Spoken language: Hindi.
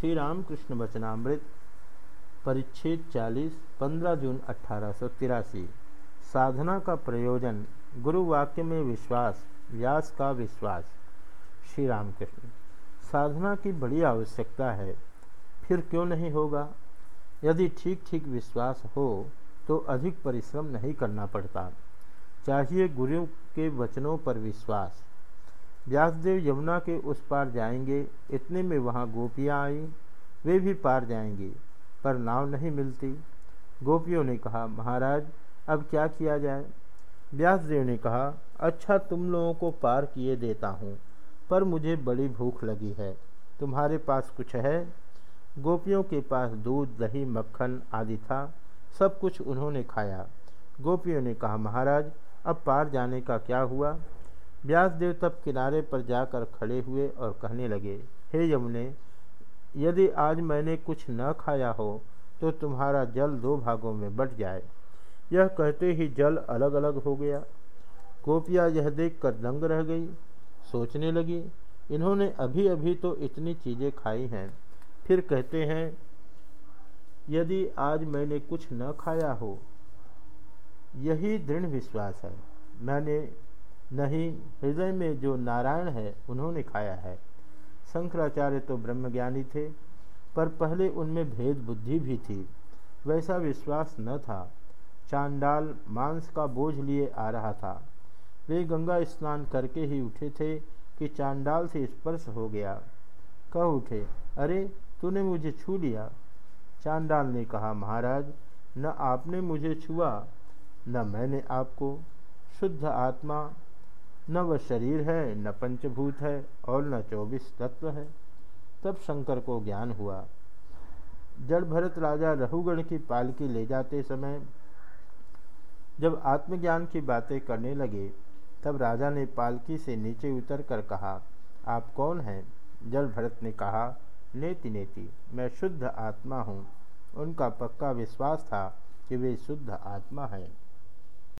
श्री रामकृष्ण वचनामृत परिच्छेद 40 15 जून अठारह साधना का प्रयोजन, गुरु वाक्य में विश्वास, व्यास का विश्वास। श्री रामकृष्ण साधना की बड़ी आवश्यकता है, फिर क्यों नहीं होगा? यदि ठीक ठीक विश्वास हो तो अधिक परिश्रम नहीं करना पड़ता। चाहिए गुरु के वचनों पर विश्वास। व्यासदेव यमुना के उस पार जाएँगे, इतने में वहाँ गोपियाँ आई। वे भी पार जाएँगी, पर नाव नहीं मिलती। गोपियों ने कहा, महाराज, अब क्या किया जाए? व्यासदेव ने कहा अच्छा तुम लोगों को पार किए देता हूँ, पर मुझे बड़ी भूख लगी है। तुम्हारे पास कुछ है? गोपियों के पास दूध, दही, मक्खन आदि था, सब कुछ उन्होंने खाया। गोपियों ने कहा, महाराज, अब पार जाने का क्या हुआ? व्यासदेव तब किनारे पर जाकर खड़े हुए और कहने लगे, हे यमुने, यदि आज मैंने कुछ न खाया हो तो तुम्हारा जल दो भागों में बट जाए यह कहते ही जल अलग अलग हो गया। गोपिया यह देखकर दंग रह गई, सोचने लगी, इन्होंने अभी अभी तो इतनी चीज़ें खाई हैं। फिर कहते हैं, यदि आज मैंने कुछ न खाया हो, यही दृढ़ विश्वास है। मैंने नहीं, हृदय में जो नारायण है, उन्होंने खाया है। शंकराचार्य तो ब्रह्मज्ञानी थे, पर पहले उनमें भेद बुद्धि भी थी। वैसा विश्वास न था। चांडाल मांस का बोझ लिए आ रहा था। वे गंगा स्नान करके ही उठे थे कि चांडाल से स्पर्श हो गया। कह उठे, अरे, तूने मुझे छू लिया। चांडाल ने कहा, महाराज, न आपने मुझे छुआ, न मैंने आपको। शुद्ध आत्मा न वह शरीर है, न पंचभूत है, और न चौबीस तत्व है। तब शंकर को ज्ञान हुआ। जड़ भरत राजा रहुगण की पालकी ले जाते समय जब आत्मज्ञान की बातें करने लगे, तब राजा ने पालकी से नीचे उतर कर कहा, आप कौन हैं? जल भरत ने कहा, नेति नेति, मैं शुद्ध आत्मा हूँ। उनका पक्का विश्वास था कि वे शुद्ध आत्मा हैं।